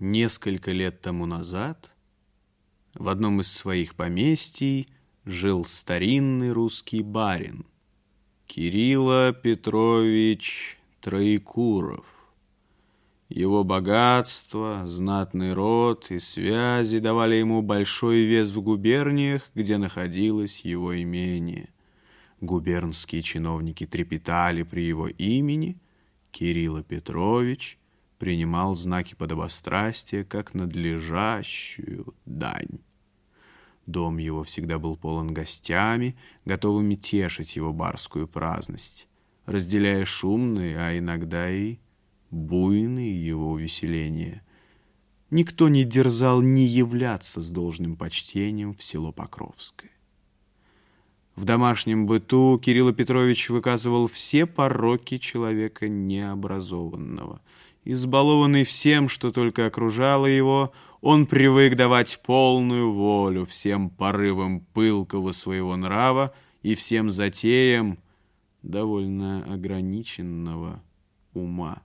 Несколько лет тому назад в одном из своих поместий жил старинный русский барин Кирилла Петрович Троекуров. Его богатство, знатный род и связи давали ему большой вес в губерниях, где находилось его имение. Губернские чиновники трепетали при его имени. Кирилла Петрович принимал знаки подобострастия как надлежащую дань. Дом его всегда был полон гостями, готовыми тешить его барскую праздность, разделяя шумные, а иногда и буйные его увеселения. Никто не дерзал не являться с должным почтением в село Покровское. В домашнем быту Кирилл Петрович выказывал все пороки человека необразованного — Избалованный всем, что только окружало его, он привык давать полную волю всем порывам пылкого своего нрава и всем затеям довольно ограниченного ума.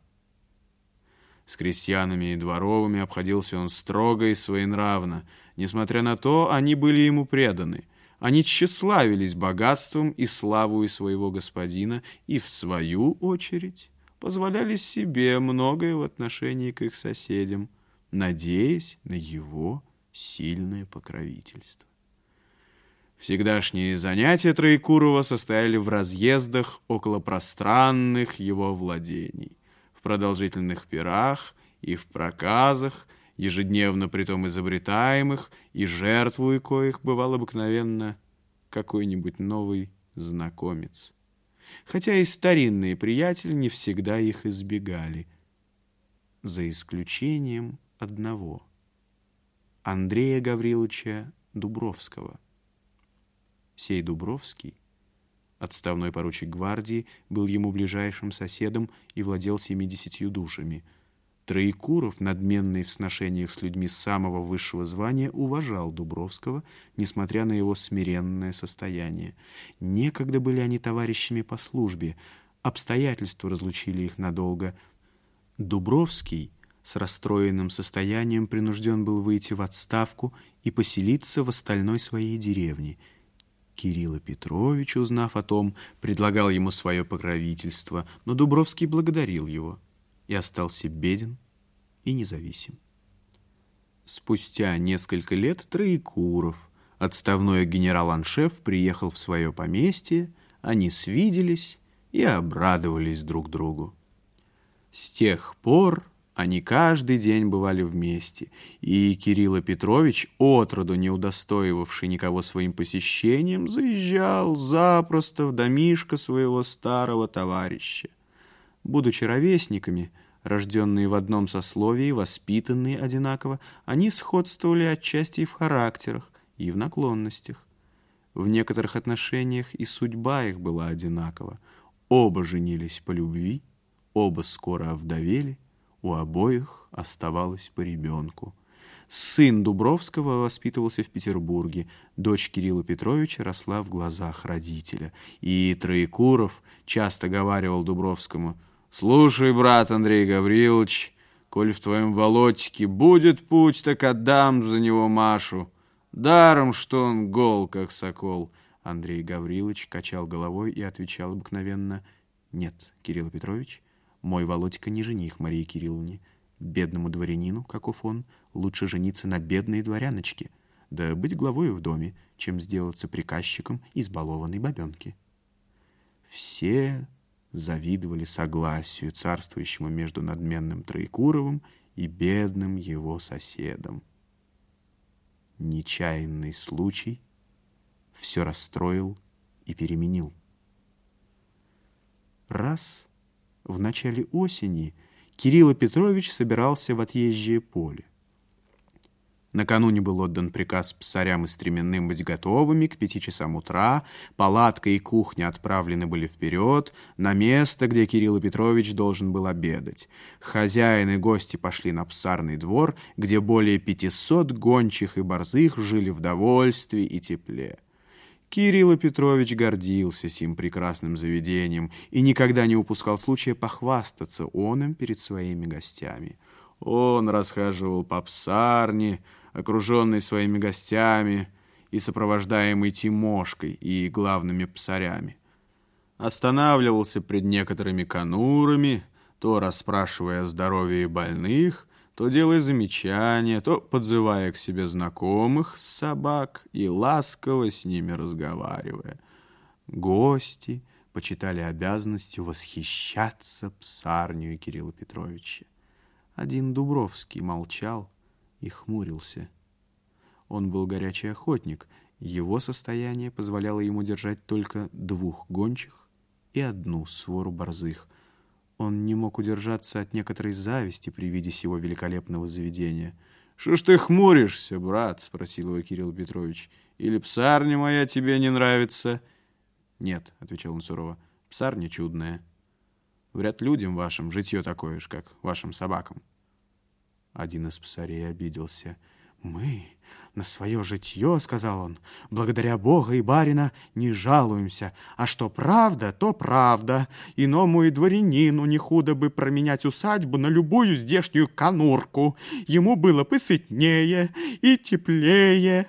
С крестьянами и дворовыми обходился он строго и своенравно. Несмотря на то, они были ему преданы. Они тщеславились богатством и славой своего господина и, в свою очередь, позволяли себе многое в отношении к их соседям, надеясь на его сильное покровительство. Всегдашние занятия Троекурова состояли в разъездах около пространных его владений, в продолжительных пирах и в проказах, ежедневно притом изобретаемых, и жертвуя коих бывал обыкновенно какой-нибудь новый знакомец хотя и старинные приятели не всегда их избегали, за исключением одного — Андрея Гавриловича Дубровского. Сей Дубровский, отставной поручик гвардии, был ему ближайшим соседом и владел семидесятью душами — Троекуров, надменный в сношениях с людьми самого высшего звания, уважал Дубровского, несмотря на его смиренное состояние. Некогда были они товарищами по службе, обстоятельства разлучили их надолго. Дубровский с расстроенным состоянием принужден был выйти в отставку и поселиться в остальной своей деревне. Кирилл Петрович, узнав о том, предлагал ему свое покровительство, но Дубровский благодарил его и остался беден и независим. Спустя несколько лет Троекуров, отставной генерал-аншеф, приехал в свое поместье, они свиделись и обрадовались друг другу. С тех пор они каждый день бывали вместе, и Кирилл Петрович, отроду не удостоивавший никого своим посещением, заезжал запросто в домишко своего старого товарища. Будучи ровесниками, рожденные в одном сословии, воспитанные одинаково, они сходствовали отчасти и в характерах, и в наклонностях. В некоторых отношениях и судьба их была одинакова. Оба женились по любви, оба скоро овдовели, у обоих оставалось по ребенку. Сын Дубровского воспитывался в Петербурге, дочь Кирилла Петровича росла в глазах родителя. И Троекуров часто говаривал Дубровскому — Слушай, брат Андрей Гаврилович, коль в твоем волотике будет путь, так отдам за него Машу. Даром, что он гол, как сокол. Андрей Гаврилович качал головой и отвечал обыкновенно, «Нет, Кирилл Петрович, мой Володька не жених Марии Кирилловне. Бедному дворянину, каков он, лучше жениться на бедной дворяночке, да быть главою в доме, чем сделаться приказчиком избалованной бабенки». Все завидовали согласию, царствующему между надменным Троекуровым и бедным его соседом. Нечаянный случай все расстроил и переменил. Раз в начале осени Кирилл Петрович собирался в отъезжее поле. Накануне был отдан приказ псарям и стременным быть готовыми к пяти часам утра, палатка и кухня отправлены были вперед, на место, где Кирилл Петрович должен был обедать. Хозяин и гости пошли на псарный двор, где более пятисот гончих и борзых жили в довольстве и тепле. Кирилл Петрович гордился сим прекрасным заведением и никогда не упускал случая похвастаться он им перед своими гостями. Он расхаживал по псарне, окруженный своими гостями и сопровождаемый Тимошкой и главными псарями. Останавливался пред некоторыми конурами, то расспрашивая о здоровье больных, то делая замечания, то подзывая к себе знакомых с собак и ласково с ними разговаривая. Гости почитали обязанностью восхищаться псарню Кирилла Петровича. Один Дубровский молчал и хмурился. Он был горячий охотник, его состояние позволяло ему держать только двух гончих и одну свору борзых, он не мог удержаться от некоторой зависти при виде сего великолепного заведения. «Что ж ты хмуришься, брат?» — спросил его Кирилл Петрович. «Или псарня моя тебе не нравится?» «Нет», — отвечал он сурово, — «псарня чудная. Вряд людям вашим житье такое же, как вашим собакам». Один из псарей обиделся — «Мы на свое житье, — сказал он, — благодаря Бога и барина не жалуемся, а что правда, то правда. Иному и дворянину не худо бы променять усадьбу на любую здешнюю конурку. Ему было бы сытнее и теплее».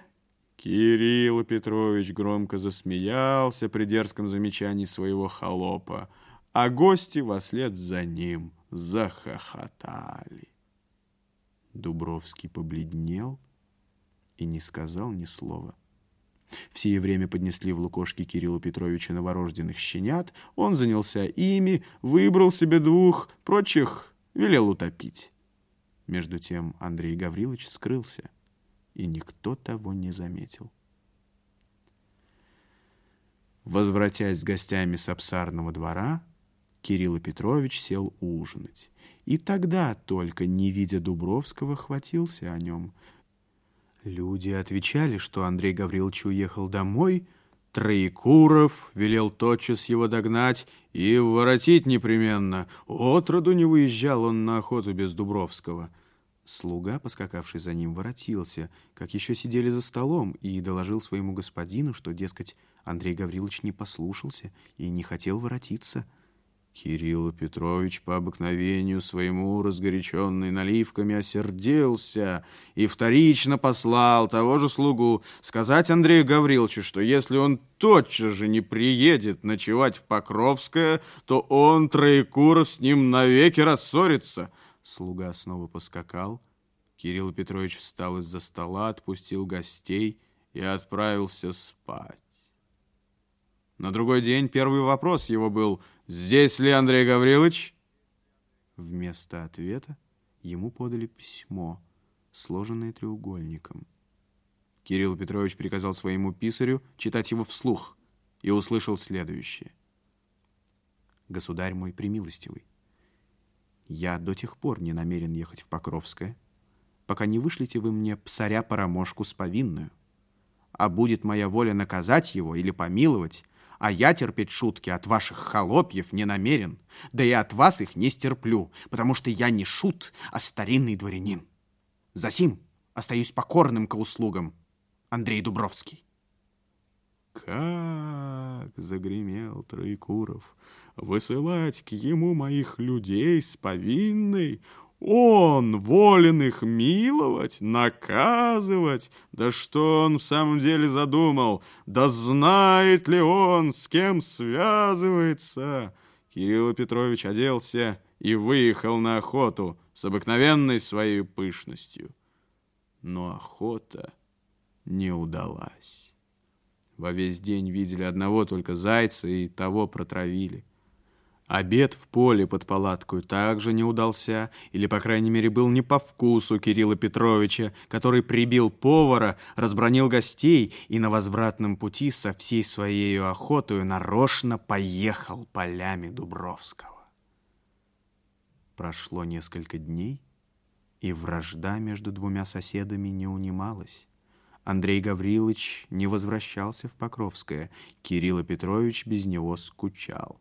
Кирилл Петрович громко засмеялся при дерзком замечании своего холопа, а гости вслед за ним захохотали. Дубровский побледнел и не сказал ни слова. В время поднесли в лукошке Кириллу Петровича новорожденных щенят. Он занялся ими, выбрал себе двух, прочих велел утопить. Между тем Андрей Гаврилович скрылся, и никто того не заметил. Возвратясь с гостями с обсарного двора, Кирилл Петрович сел ужинать. И тогда только, не видя Дубровского, хватился о нем — Люди отвечали, что Андрей Гаврилович уехал домой. Троекуров велел тотчас его догнать и воротить непременно. Отроду не выезжал он на охоту без Дубровского. Слуга, поскакавший за ним, воротился, как еще сидели за столом, и доложил своему господину, что, дескать, Андрей Гаврилович не послушался и не хотел воротиться. Кирилл Петрович по обыкновению своему, разгоряченный наливками, осердился и вторично послал того же слугу сказать Андрею Гавриловичу, что если он тотчас же не приедет ночевать в Покровское, то он, Троекуров, с ним навеки рассорится. Слуга снова поскакал. Кирилл Петрович встал из-за стола, отпустил гостей и отправился спать. На другой день первый вопрос его был «Здесь ли Андрей Гаврилович?» Вместо ответа ему подали письмо, сложенное треугольником. Кирилл Петрович приказал своему писарю читать его вслух и услышал следующее. «Государь мой примилостивый, я до тех пор не намерен ехать в Покровское, пока не вышлите вы мне псаря-поромошку с повинную. А будет моя воля наказать его или помиловать, а я терпеть шутки от ваших холопьев не намерен, да и от вас их не стерплю, потому что я не шут, а старинный дворянин. Засим остаюсь покорным к услугам. Андрей Дубровский. «Как!» — загремел Троекуров. «Высылать к ему моих людей с повинной? Он волен их миловать, наказывать. Да что он в самом деле задумал? Да знает ли он, с кем связывается? Кирилл Петрович оделся и выехал на охоту с обыкновенной своей пышностью. Но охота не удалась. Во весь день видели одного только зайца и того протравили. Обед в поле под палаткой также не удался, или, по крайней мере, был не по вкусу Кирилла Петровича, который прибил повара, разбронил гостей и на возвратном пути со всей своей охотою нарочно поехал полями Дубровского. Прошло несколько дней, и вражда между двумя соседами не унималась. Андрей Гаврилович не возвращался в Покровское, Кирилл Петрович без него скучал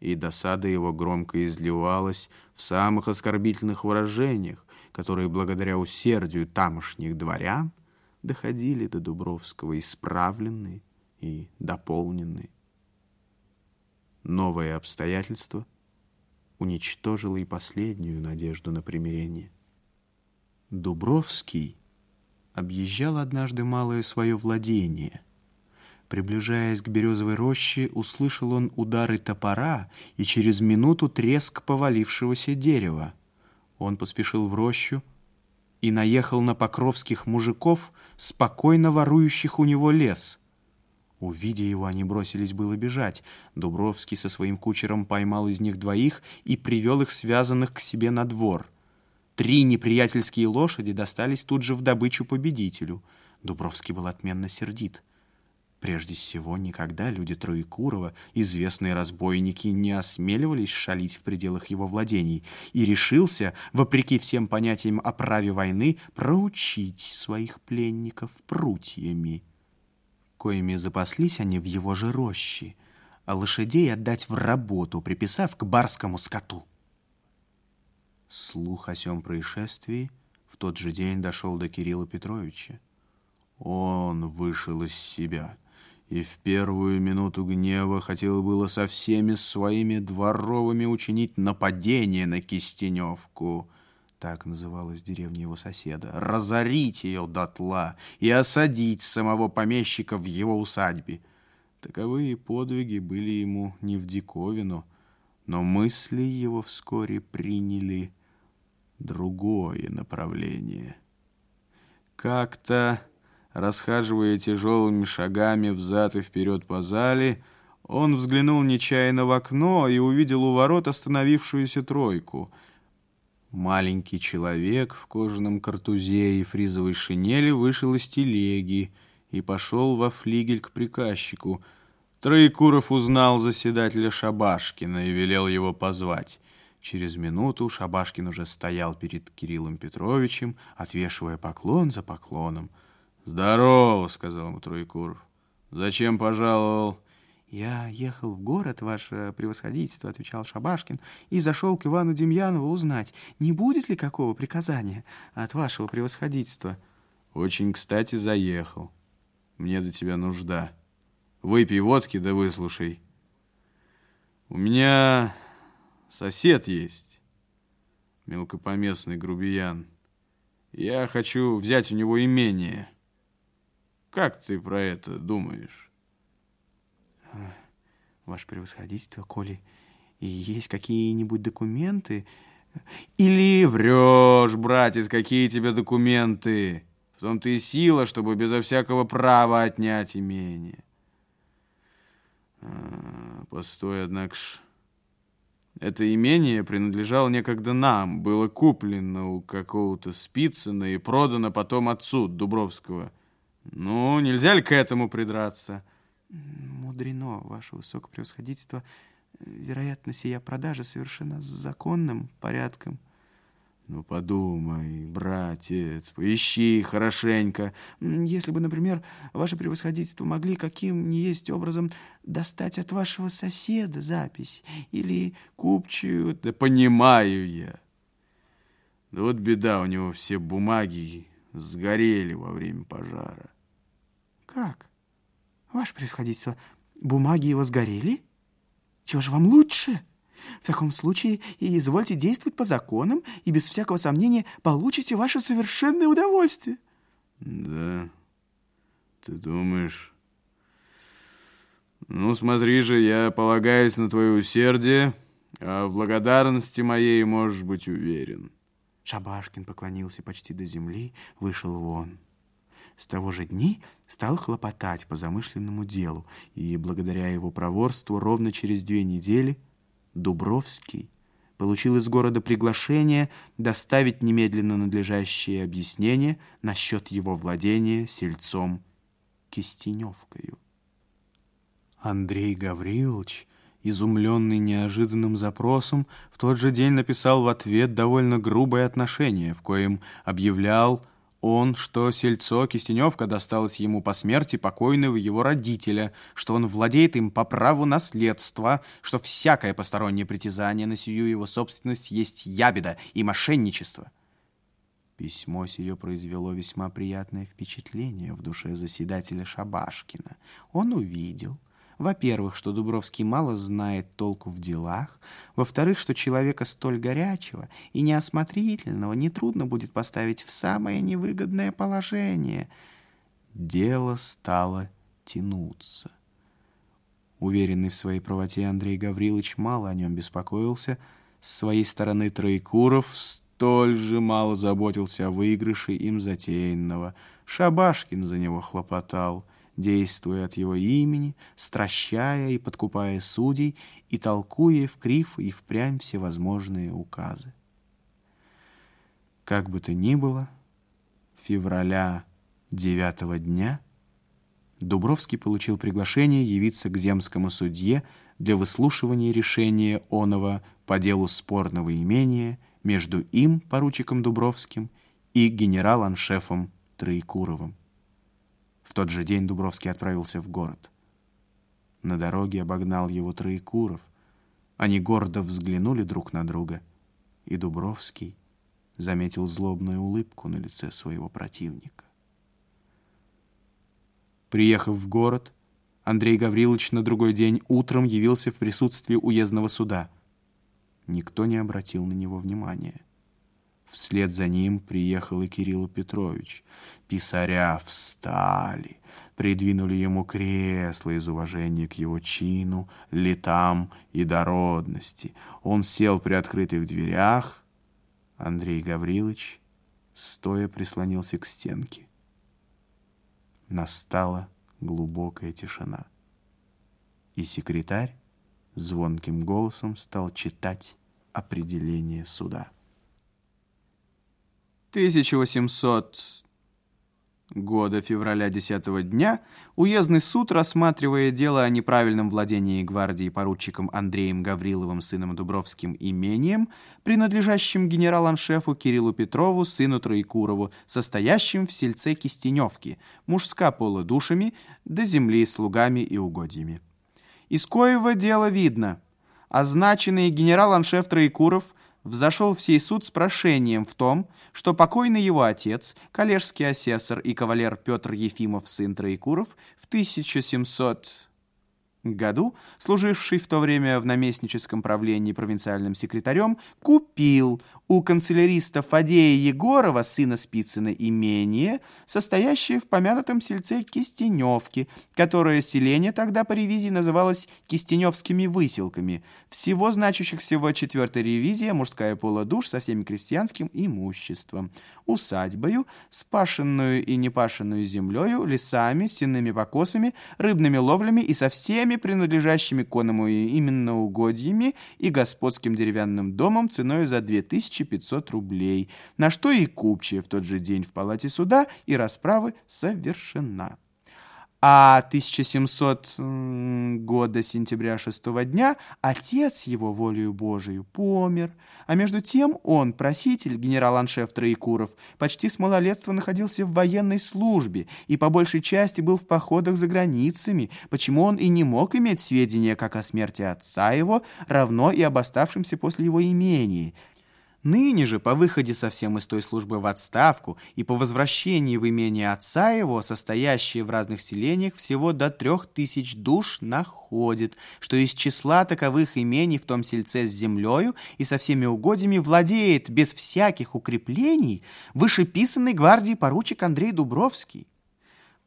и досада его громко изливалась в самых оскорбительных выражениях, которые благодаря усердию тамошних дворян доходили до Дубровского исправленные и дополненные. Новое обстоятельство уничтожило и последнюю надежду на примирение. Дубровский объезжал однажды малое свое владение. Приближаясь к березовой роще, услышал он удары топора и через минуту треск повалившегося дерева. Он поспешил в рощу и наехал на покровских мужиков, спокойно ворующих у него лес. Увидя его, они бросились было бежать. Дубровский со своим кучером поймал из них двоих и привел их связанных к себе на двор — Три неприятельские лошади достались тут же в добычу победителю. Дубровский был отменно сердит. Прежде всего, никогда люди Троекурова, известные разбойники, не осмеливались шалить в пределах его владений и решился, вопреки всем понятиям о праве войны, проучить своих пленников прутьями. Коими запаслись они в его же роще, а лошадей отдать в работу, приписав к барскому скоту. Слух о сём происшествии в тот же день дошел до Кирилла Петровича. Он вышел из себя и в первую минуту гнева хотел было со всеми своими дворовыми учинить нападение на Кистеневку, так называлась деревня его соседа, разорить ее дотла и осадить самого помещика в его усадьбе. Таковые подвиги были ему не в диковину, но мысли его вскоре приняли другое направление. Как-то, расхаживая тяжелыми шагами взад и вперед по зале, он взглянул нечаянно в окно и увидел у ворот остановившуюся тройку. Маленький человек в кожаном картузе и фризовой шинели вышел из телеги и пошел во флигель к приказчику. Троекуров узнал заседателя Шабашкина и велел его позвать. Через минуту Шабашкин уже стоял перед Кириллом Петровичем, отвешивая поклон за поклоном. «Здорово!» — сказал ему Троекуров. «Зачем пожаловал?» «Я ехал в город, ваше превосходительство», — отвечал Шабашкин, «и зашел к Ивану Демьянову узнать, не будет ли какого приказания от вашего превосходительства». «Очень кстати заехал. Мне до тебя нужда. Выпей водки да выслушай. У меня Сосед есть, мелкопоместный грубиян. Я хочу взять у него имение. Как ты про это думаешь? Ваше превосходительство, коли есть какие-нибудь документы... Или врешь, братец, какие тебе документы? В том-то и сила, чтобы безо всякого права отнять имение. А, постой, однако ж... Это имение принадлежало некогда нам, было куплено у какого-то Спицына и продано потом отцу Дубровского. Ну, нельзя ли к этому придраться? Мудрено, ваше высокопревосходительство. Вероятно, сия продажа совершена законным порядком. Ну, подумай, братец, поищи хорошенько. Если бы, например, ваше превосходительство могли каким ни есть образом достать от вашего соседа запись или купчую... Да понимаю я. Да вот беда, у него все бумаги сгорели во время пожара. Как? Ваше превосходительство, бумаги его сгорели? Чего же вам лучше? — в таком случае и извольте действовать по законам, и без всякого сомнения получите ваше совершенное удовольствие. Да, ты думаешь... Ну, смотри же, я полагаюсь на твое усердие, а в благодарности моей можешь быть уверен. Шабашкин поклонился почти до земли, вышел вон. С того же дни стал хлопотать по замышленному делу, и благодаря его проворству ровно через две недели Дубровский получил из города приглашение доставить немедленно надлежащее объяснение насчет его владения сельцом Кистеневкою. Андрей Гаврилович, изумленный неожиданным запросом, в тот же день написал в ответ довольно грубое отношение, в коем объявлял он, что сельцо Кистеневка досталось ему по смерти покойного его родителя, что он владеет им по праву наследства, что всякое постороннее притязание на сию его собственность есть ябеда и мошенничество. Письмо сие произвело весьма приятное впечатление в душе заседателя Шабашкина. Он увидел, во-первых, что Дубровский мало знает толку в делах, во-вторых, что человека столь горячего и неосмотрительного нетрудно будет поставить в самое невыгодное положение. Дело стало тянуться. Уверенный в своей правоте Андрей Гаврилович мало о нем беспокоился. С своей стороны Троекуров столь же мало заботился о выигрыше им затеянного. Шабашкин за него хлопотал, действуя от его имени, стращая и подкупая судей и толкуя в крив и впрямь всевозможные указы. Как бы то ни было, февраля девятого дня — Дубровский получил приглашение явиться к земскому судье для выслушивания решения оного по делу спорного имения между им, поручиком Дубровским, и генерал-аншефом Троекуровым. В тот же день Дубровский отправился в город. На дороге обогнал его Троекуров. Они гордо взглянули друг на друга, и Дубровский заметил злобную улыбку на лице своего противника. Приехав в город, Андрей Гаврилович на другой день утром явился в присутствии уездного суда. Никто не обратил на него внимания. Вслед за ним приехал и Кирилл Петрович. Писаря встали, придвинули ему кресло из уважения к его чину, летам и дородности. Он сел при открытых дверях. Андрей Гаврилович стоя прислонился к стенке. Настала глубокая тишина. И секретарь звонким голосом стал читать определение суда. 1800 года февраля 10 дня уездный суд, рассматривая дело о неправильном владении гвардии поручиком Андреем Гавриловым, сыном Дубровским, имением, принадлежащим генерал-аншефу Кириллу Петрову, сыну Троекурову, состоящим в сельце Кистеневки, мужска пола душами, до земли слугами и угодьями. Из коего дела видно. Означенный генерал-аншеф Троекуров – взошел в сей суд с прошением в том, что покойный его отец, коллежский асессор и кавалер Петр Ефимов, сын Троекуров, в 1700 году, служивший в то время в наместническом правлении провинциальным секретарем, купил у канцеляриста Фадея Егорова, сына Спицына, имение, состоящее в помянутом сельце Кистеневки, которое селение тогда по ревизии называлось Кистеневскими выселками, всего значащихся в четвертой ревизии мужская пола душ со всеми крестьянским имуществом, усадьбою, спашенную и непашенную землею, лесами, сенными покосами, рыбными ловлями и со всеми принадлежащими конному именно угодьями и господским деревянным домом ценой за 2500 рублей, на что и купчая в тот же день в палате суда и расправы совершена а 1700 года сентября 6 дня отец его волею Божию помер, а между тем он, проситель, генерал-аншеф Троекуров, почти с малолетства находился в военной службе и по большей части был в походах за границами, почему он и не мог иметь сведения как о смерти отца его, равно и об оставшемся после его имении, Ныне же, по выходе совсем из той службы в отставку и по возвращении в имение отца его, состоящее в разных селениях, всего до трех тысяч душ находит, что из числа таковых имений в том сельце с землею и со всеми угодьями владеет без всяких укреплений вышеписанный гвардии поручик Андрей Дубровский.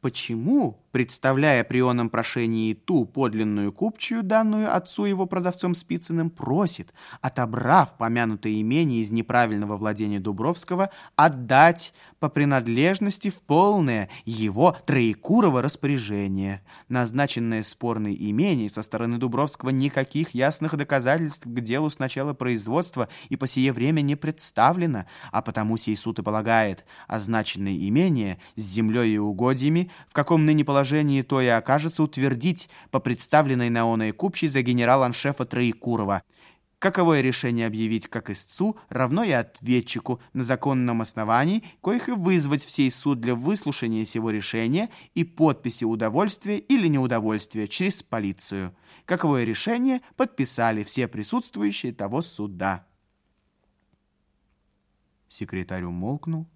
Почему представляя при оном прошении ту подлинную купчую, данную отцу его продавцом Спицыным, просит, отобрав помянутое имение из неправильного владения Дубровского, отдать по принадлежности в полное его Троекурово распоряжение. Назначенное спорное имение со стороны Дубровского никаких ясных доказательств к делу с начала производства и по сие время не представлено, а потому сей суд и полагает означенное имение с землей и угодьями, в каком ныне положении положении то и окажется утвердить по представленной на оной купчей за генерал-аншефа Троекурова. Каковое решение объявить как истцу, равно и ответчику на законном основании, коих и вызвать в сей суд для выслушания сего решения и подписи удовольствия или неудовольствия через полицию. Каковое решение подписали все присутствующие того суда. Секретарь умолкнул,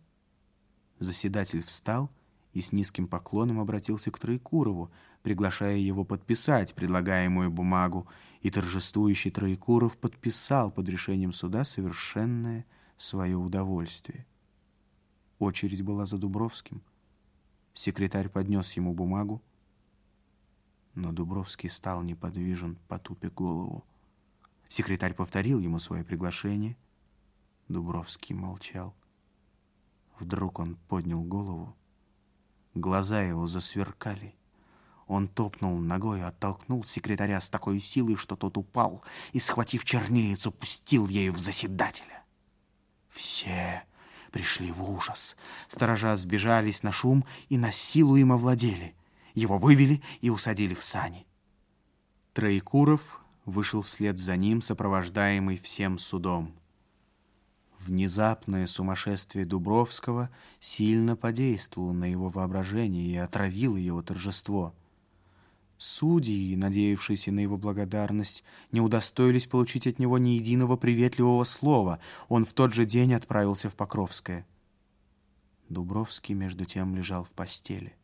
заседатель встал и с низким поклоном обратился к Троекурову, приглашая его подписать предлагаемую бумагу, и торжествующий Троекуров подписал под решением суда совершенное свое удовольствие. Очередь была за Дубровским. Секретарь поднес ему бумагу, но Дубровский стал неподвижен, потупя голову. Секретарь повторил ему свое приглашение. Дубровский молчал. Вдруг он поднял голову. Глаза его засверкали. Он топнул ногой, оттолкнул секретаря с такой силой, что тот упал, и, схватив чернильницу, пустил ею в заседателя. Все пришли в ужас. Сторожа сбежались на шум и на силу им овладели. Его вывели и усадили в сани. Троекуров вышел вслед за ним, сопровождаемый всем судом. Внезапное сумасшествие Дубровского сильно подействовало на его воображение и отравило его торжество. Судьи, надеявшиеся на его благодарность, не удостоились получить от него ни единого приветливого слова. Он в тот же день отправился в Покровское. Дубровский, между тем, лежал в постели.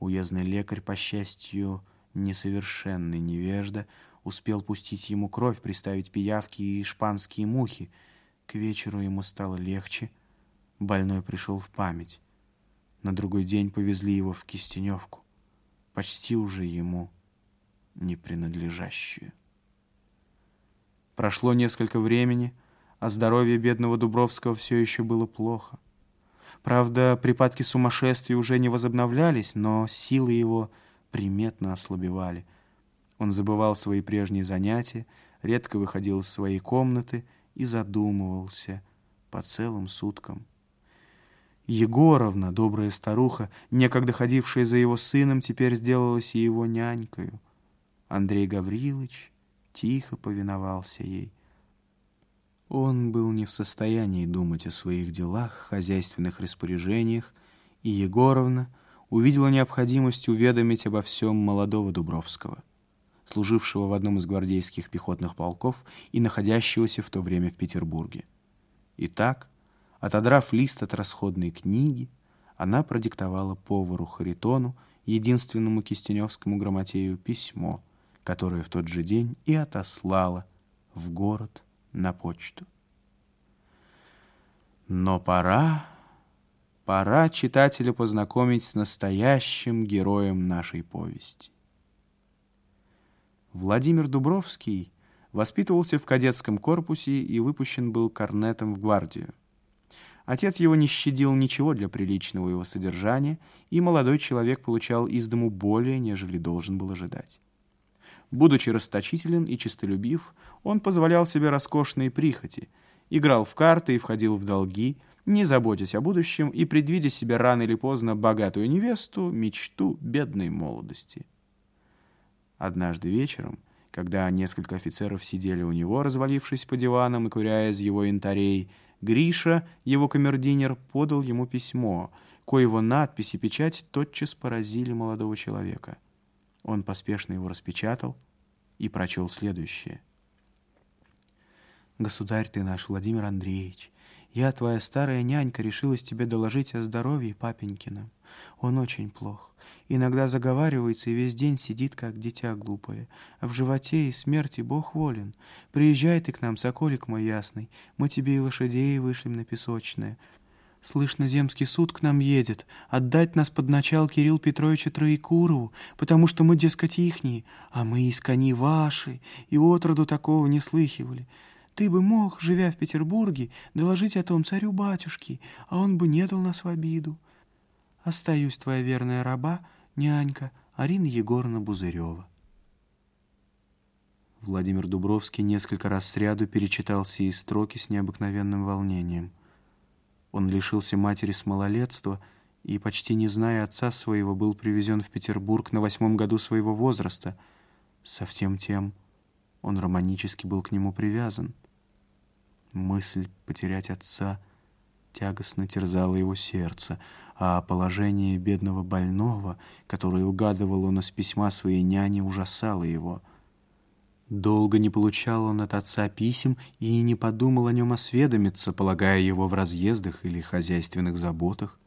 Уездный лекарь, по счастью, несовершенный невежда, успел пустить ему кровь, приставить пиявки и шпанские мухи — к вечеру ему стало легче, больной пришел в память. На другой день повезли его в Кистеневку, почти уже ему не принадлежащую. Прошло несколько времени, а здоровье бедного Дубровского все еще было плохо. Правда, припадки сумасшествия уже не возобновлялись, но силы его приметно ослабевали. Он забывал свои прежние занятия, редко выходил из своей комнаты и задумывался по целым суткам. Егоровна, добрая старуха, некогда ходившая за его сыном, теперь сделалась и его нянькою. Андрей Гаврилович тихо повиновался ей. Он был не в состоянии думать о своих делах, хозяйственных распоряжениях, и Егоровна увидела необходимость уведомить обо всем молодого Дубровского служившего в одном из гвардейских пехотных полков и находящегося в то время в Петербурге. Итак, отодрав лист от расходной книги, она продиктовала повару Харитону, единственному кистеневскому грамотею, письмо, которое в тот же день и отослала в город на почту. Но пора, пора читателя познакомить с настоящим героем нашей повести. Владимир Дубровский воспитывался в кадетском корпусе и выпущен был корнетом в гвардию. Отец его не щадил ничего для приличного его содержания, и молодой человек получал из дому более, нежели должен был ожидать. Будучи расточителен и честолюбив, он позволял себе роскошные прихоти, играл в карты и входил в долги, не заботясь о будущем и предвидя себе рано или поздно богатую невесту, мечту бедной молодости. Однажды вечером, когда несколько офицеров сидели у него, развалившись по диванам и куря из его янтарей, Гриша, его камердинер, подал ему письмо, коего надпись и печать тотчас поразили молодого человека. Он поспешно его распечатал и прочел следующее. «Государь ты наш, Владимир Андреевич, я, твоя старая нянька, решилась тебе доложить о здоровье папенькином. Он очень плох. Иногда заговаривается и весь день сидит, как дитя глупое. А в животе и смерти Бог волен. Приезжай ты к нам, соколик мой ясный. Мы тебе и лошадей вышлем на песочное. Слышно, земский суд к нам едет. Отдать нас под начал Кирилл Петровича Троекурову, потому что мы, дескать, ихние, а мы из кони ваши, и отроду такого не слыхивали. Ты бы мог, живя в Петербурге, доложить о том царю-батюшке, а он бы не дал нас в обиду. Остаюсь твоя верная раба, нянька Арина Егоровна Бузырева. Владимир Дубровский несколько раз сряду перечитал сии строки с необыкновенным волнением. Он лишился матери с малолетства и, почти не зная отца своего, был привезен в Петербург на восьмом году своего возраста. Со всем тем он романически был к нему привязан — Мысль потерять отца тягостно терзала его сердце, а положение бедного больного, которое угадывал он из письма своей няни, ужасало его. Долго не получал он от отца писем и не подумал о нем осведомиться, полагая его в разъездах или хозяйственных заботах.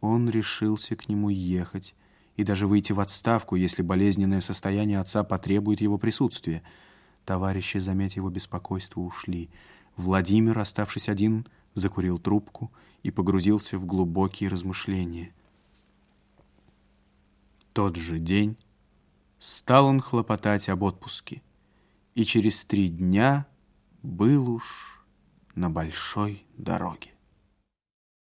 Он решился к нему ехать и даже выйти в отставку, если болезненное состояние отца потребует его присутствия. Товарищи, заметив его беспокойство, ушли. Владимир, оставшись один, закурил трубку и погрузился в глубокие размышления. Тот же день стал он хлопотать об отпуске, и через три дня был уж на большой дороге.